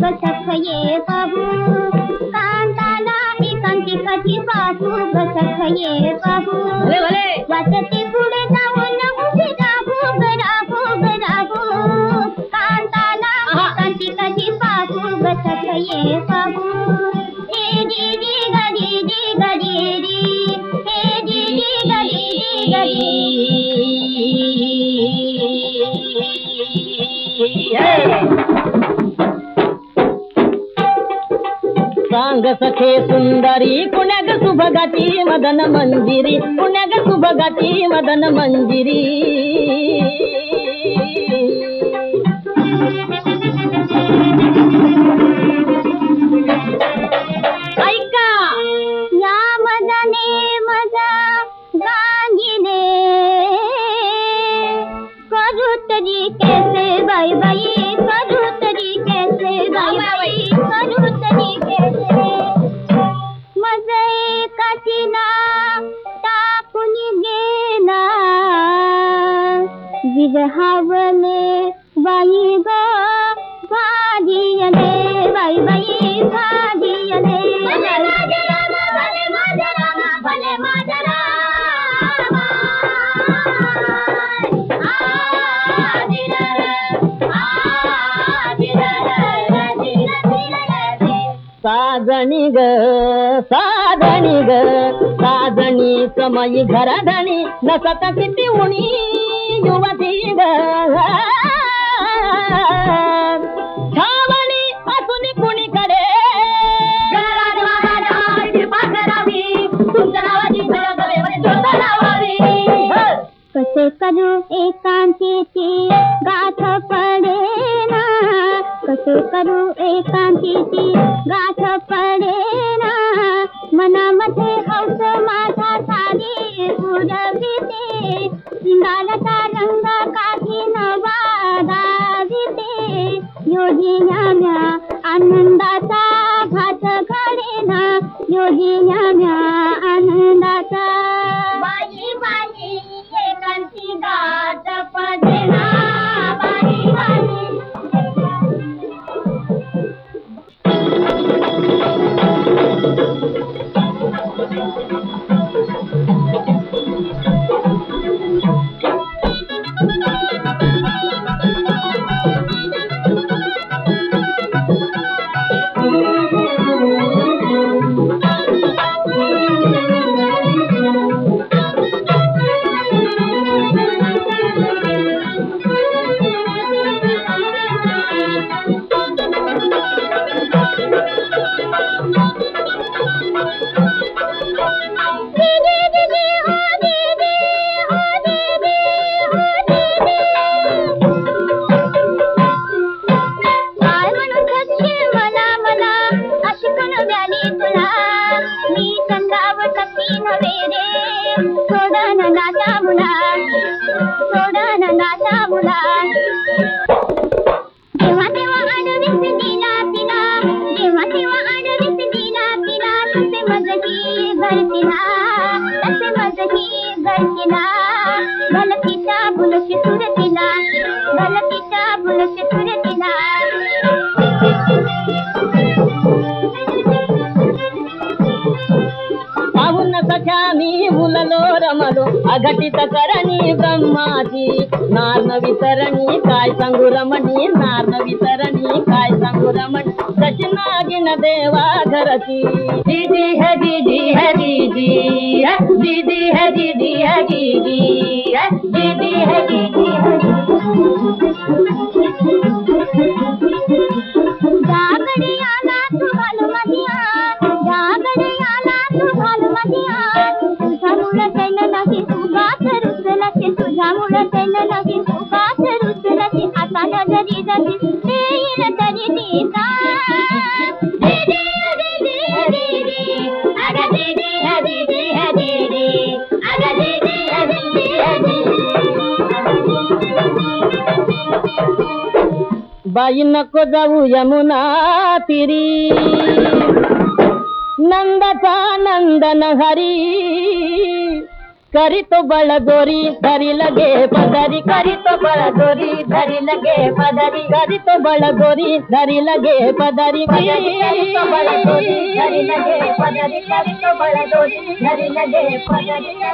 बसख ये बहु कांताला एकांती कधी पासू बसख ये बहु वाचते पुढे जाऊन उभे राहू राहू राहू कांताला एकांती कधी पासू बसख ये बहु हे दीदी गदीदी गदीदी हे दीदी गदीदी गदी Yeah. అంగ సఖే సుందరి కుణగ శుభగతి మదన మంజిరి కుణగ శుభగతి మదన మంజిరి. विरहावले बाई गो भागियले बाई बाई भागियले साजणी ग साधनी ग साधनी समयी घराधणी नसता किती उणी शांतीची गाठ पडेना मनामध्ये हौस माझा सारी उडविते शिंगालचा रंग काही नवा दाविते योगिन्या आनंदाचा घात घडेना योगिन्या मज की घर की ना तस मज की घर की ना गलती चा बुलश सुरती ना गलती चा बुलश सुरती ना అవున సఖ్యాని ములలో రమలు అఘటిత కరణి బ్రహ్మాజీ నార్న వితరణి కాయ సంగురమణి నార్న వితరణి కాయ रमन रचना गिन देवा घर की दीदी है दीदी है दीदी है दीदी है दीदी है दीदी है दीदी है। दीदी तुझ्यामुळे त्यांना लगेच उगाच रुचला ती आता नजरी जाती। ಬಾಯಿನಕ್ಕೊ ಜಾವು ಯಮುನಾ ತಿರಿ ನಂದಕಾನಂದನ ಹರಿ करी तो बल गोरी धरी लगे पदरी करी तो बल गोरी धरी लगे पदरी करी तो बल गोरी धरी लगे पदरी करी तो बड़ गोरी धरी लगे पदरी